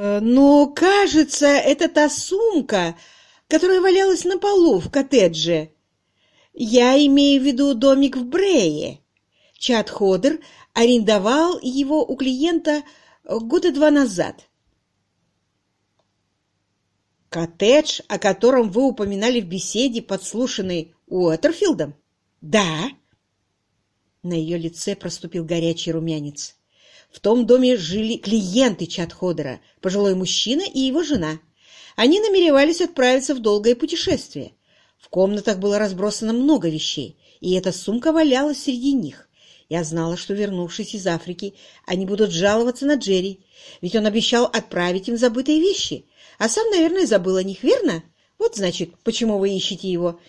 Э, «Но, кажется, это та сумка, которая валялась на полу в коттедже. Я имею в виду домик в Брее. Чат Ходер арендовал его у клиента года два назад. «Коттедж, о котором вы упоминали в беседе, подслушанной Уотерфилдом?» «Да». На ее лице проступил горячий румянец. В том доме жили клиенты Чатходера, пожилой мужчина и его жена. Они намеревались отправиться в долгое путешествие. В комнатах было разбросано много вещей, и эта сумка валялась среди них. Я знала, что, вернувшись из Африки, они будут жаловаться на Джерри, ведь он обещал отправить им забытые вещи, а сам, наверное, забыл о них, верно? Вот, значит, почему вы ищете его.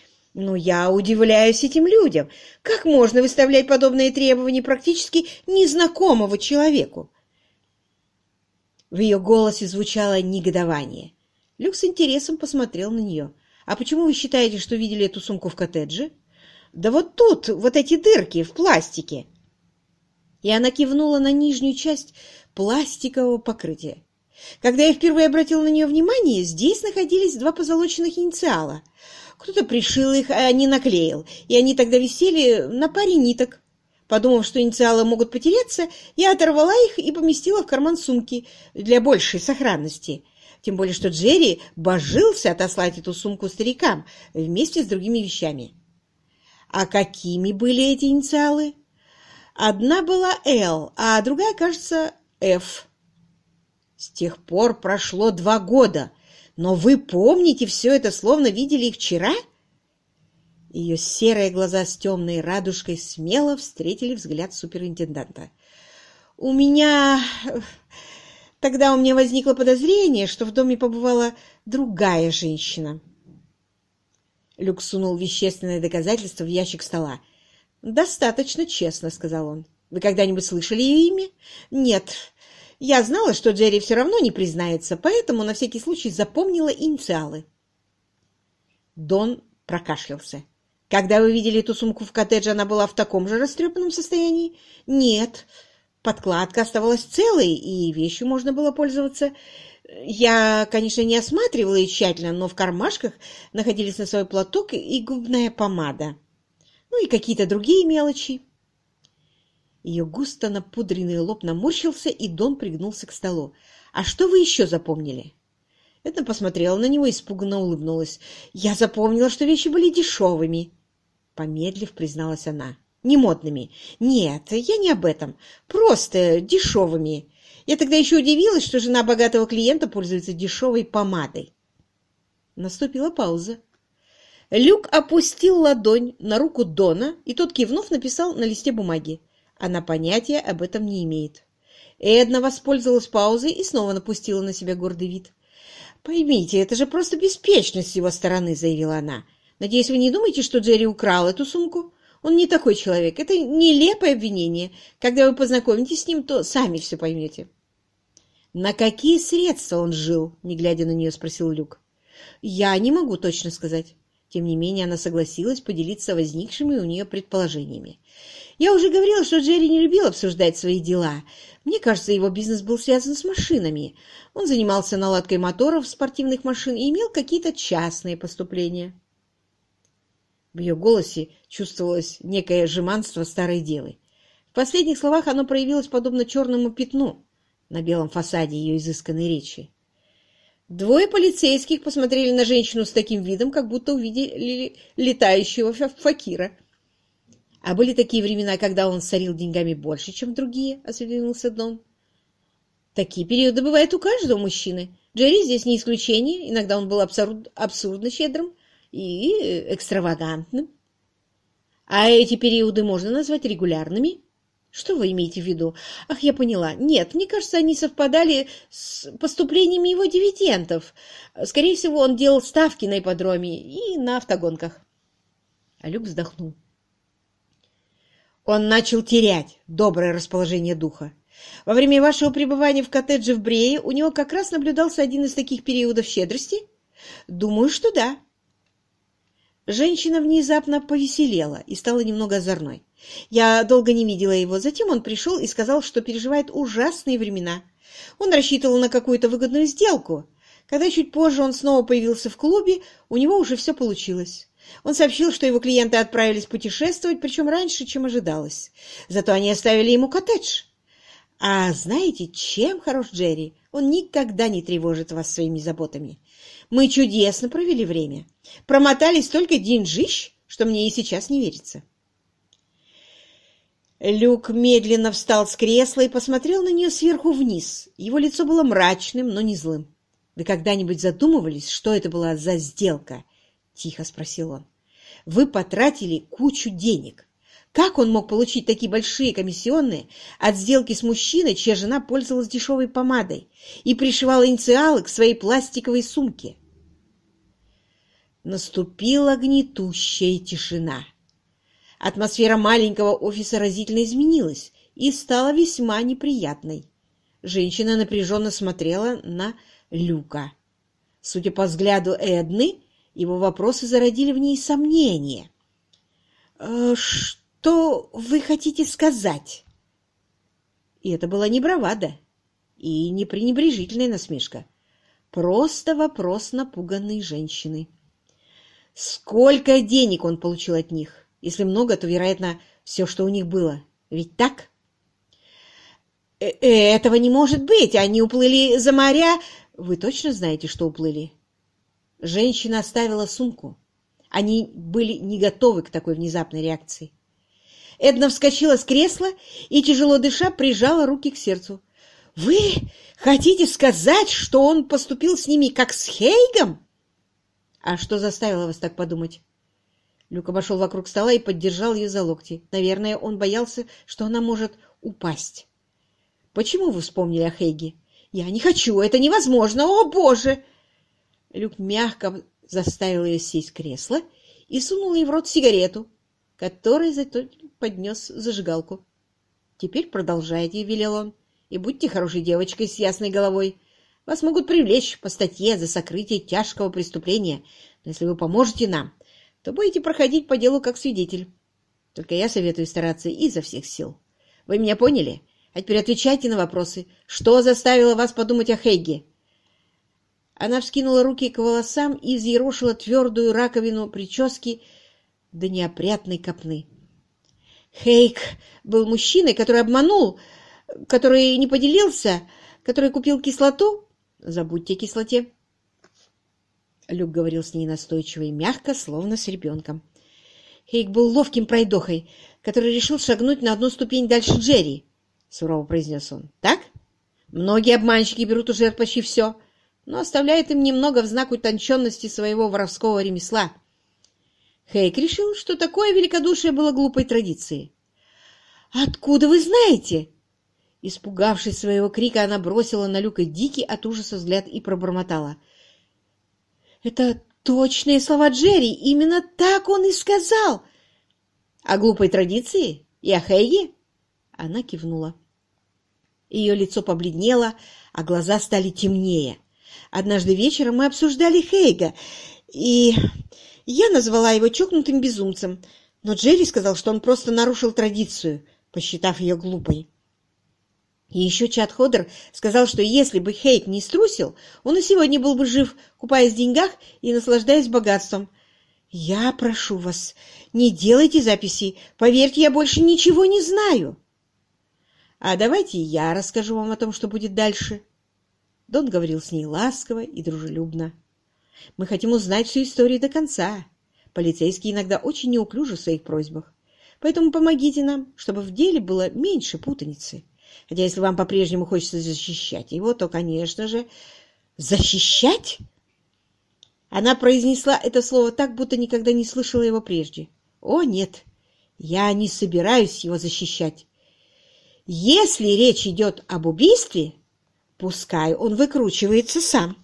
Ну, я удивляюсь этим людям. Как можно выставлять подобные требования практически незнакомого человеку? В ее голосе звучало негодование. Люк с интересом посмотрел на нее. «А почему вы считаете, что видели эту сумку в коттедже?» «Да вот тут, вот эти дырки в пластике!» И она кивнула на нижнюю часть пластикового покрытия. Когда я впервые обратил на нее внимание, здесь находились два позолоченных инициала. Кто-то пришил их, а не наклеил, и они тогда висели на паре ниток. Подумав, что инициалы могут потеряться, я оторвала их и поместила в карман сумки для большей сохранности. Тем более, что Джерри божился отослать эту сумку старикам вместе с другими вещами. А какими были эти инициалы? Одна была «Л», а другая, кажется, «Ф». С тех пор прошло два года, но вы помните все это, словно видели их вчера? Ее серые глаза с темной радужкой смело встретили взгляд суперинтенданта. «У меня... Тогда у меня возникло подозрение, что в доме побывала другая женщина». Люк сунул вещественное доказательство в ящик стола. «Достаточно честно», — сказал он. «Вы когда-нибудь слышали ее имя?» «Нет, я знала, что Джерри все равно не признается, поэтому на всякий случай запомнила инициалы. Дон прокашлялся. «Когда вы видели эту сумку в коттедже, она была в таком же растрепанном состоянии?» «Нет. Подкладка оставалась целой, и вещью можно было пользоваться. Я, конечно, не осматривала ее тщательно, но в кармашках находились носовой платок и губная помада. Ну и какие-то другие мелочи. Ее густо напудренный лоб наморщился, и Дон пригнулся к столу. «А что вы еще запомнили?» Эдна посмотрела на него и испуганно улыбнулась. «Я запомнила, что вещи были дешевыми». Помедлив, призналась она. «Не модными. Нет, я не об этом. Просто дешевыми. Я тогда еще удивилась, что жена богатого клиента пользуется дешевой помадой». Наступила пауза. Люк опустил ладонь на руку Дона, и тот, кивнув, написал на листе бумаги. Она понятия об этом не имеет. Эдна воспользовалась паузой и снова напустила на себя гордый вид. «Поймите, это же просто беспечность с его стороны», — заявила она. «Надеюсь, вы не думаете, что Джерри украл эту сумку? Он не такой человек. Это нелепое обвинение. Когда вы познакомитесь с ним, то сами все поймете». «На какие средства он жил?» — не глядя на нее, спросил Люк. «Я не могу точно сказать». Тем не менее, она согласилась поделиться возникшими у нее предположениями. Я уже говорила, что Джерри не любил обсуждать свои дела. Мне кажется, его бизнес был связан с машинами. Он занимался наладкой моторов спортивных машин и имел какие-то частные поступления. В ее голосе чувствовалось некое жеманство старой девы. В последних словах оно проявилось подобно черному пятну на белом фасаде ее изысканной речи. Двое полицейских посмотрели на женщину с таким видом, как будто увидели летающего факира — а были такие времена, когда он сорил деньгами больше, чем другие, — осведомился Дон. Такие периоды бывают у каждого мужчины. Джерри здесь не исключение. Иногда он был абсурд, абсурдно щедрым и экстравагантным. А эти периоды можно назвать регулярными? Что вы имеете в виду? Ах, я поняла. Нет, мне кажется, они совпадали с поступлениями его дивидендов. Скорее всего, он делал ставки на ипподроме и на автогонках. А Люк вздохнул. Он начал терять доброе расположение духа. Во время вашего пребывания в коттедже в Брее у него как раз наблюдался один из таких периодов щедрости? Думаю, что да. Женщина внезапно повеселела и стала немного озорной. Я долго не видела его. Затем он пришел и сказал, что переживает ужасные времена. Он рассчитывал на какую-то выгодную сделку. Когда чуть позже он снова появился в клубе, у него уже все получилось. Он сообщил, что его клиенты отправились путешествовать, причем раньше, чем ожидалось. Зато они оставили ему коттедж. А знаете, чем хорош Джерри? Он никогда не тревожит вас своими заботами. Мы чудесно провели время. Промотали столько деньжищ, что мне и сейчас не верится. Люк медленно встал с кресла и посмотрел на нее сверху вниз. Его лицо было мрачным, но не злым. «Вы когда-нибудь задумывались, что это была за сделка?» — тихо спросил он. «Вы потратили кучу денег. Как он мог получить такие большие комиссионные от сделки с мужчиной, чья жена пользовалась дешевой помадой и пришивала инициалы к своей пластиковой сумке?» Наступила гнетущая тишина. Атмосфера маленького офиса разительно изменилась и стала весьма неприятной. Женщина напряженно смотрела на Люка. Судя по взгляду Эдны, его вопросы зародили в ней сомнения. «Э, «Что вы хотите сказать?» И это была не бравада и не пренебрежительная насмешка. Просто вопрос напуганной женщины. Сколько денег он получил от них? Если много, то, вероятно, все, что у них было. Ведь так? Э -э Этого не может быть. Они уплыли за моря. Вы точно знаете, что уплыли? Женщина оставила сумку. Они были не готовы к такой внезапной реакции. Эдна вскочила с кресла и, тяжело дыша, прижала руки к сердцу. «Вы хотите сказать, что он поступил с ними как с Хейгом?» «А что заставило вас так подумать?» Люк обошел вокруг стола и поддержал ее за локти. Наверное, он боялся, что она может упасть. «Почему вы вспомнили о Хейге?» «Я не хочу, это невозможно! О, Боже!» Люк мягко заставил ее сесть в кресло и сунул ей в рот сигарету, которой зато поднес зажигалку. «Теперь продолжайте», — велел он, — «и будьте хорошей девочкой с ясной головой. Вас могут привлечь по статье за сокрытие тяжкого преступления, но если вы поможете нам, то будете проходить по делу как свидетель. Только я советую стараться изо всех сил. Вы меня поняли? А теперь отвечайте на вопросы. Что заставило вас подумать о Хейге?» Она вскинула руки к волосам и взъерошила твердую раковину прически до неопрятной копны. Хейк был мужчиной, который обманул, который не поделился, который купил кислоту. Забудьте о кислоте. Люк говорил с ней настойчиво и мягко, словно с ребенком. Хейк был ловким пройдохой, который решил шагнуть на одну ступень дальше Джерри, — сурово произнес он. — Так? Многие обманщики берут у жертв почти все, но оставляют им немного в знак утонченности своего воровского ремесла. Хейк решил, что такое великодушие было глупой традицией. «Откуда вы знаете?» Испугавшись своего крика, она бросила на Люка дикий от ужаса взгляд и пробормотала — это точные слова Джерри. Именно так он и сказал. О глупой традиции? И о Хейге? Она кивнула. Ее лицо побледнело, а глаза стали темнее. Однажды вечером мы обсуждали Хейга, и я назвала его чокнутым безумцем, но Джерри сказал, что он просто нарушил традицию, посчитав ее глупой. И еще Чад Ходер сказал, что если бы Хейк не струсил, он и сегодня был бы жив, купаясь в деньгах и наслаждаясь богатством. Я прошу вас, не делайте записи. Поверьте, я больше ничего не знаю. А давайте я расскажу вам о том, что будет дальше. Дон говорил с ней ласково и дружелюбно. Мы хотим узнать всю историю до конца. Полицейские иногда очень неуклюжи в своих просьбах. Поэтому помогите нам, чтобы в деле было меньше путаницы. Хотя если вам по-прежнему хочется защищать его, то, конечно же... Защищать? Она произнесла это слово так, будто никогда не слышала его прежде. О, нет, я не собираюсь его защищать. Если речь идет об убийстве, пускай он выкручивается сам.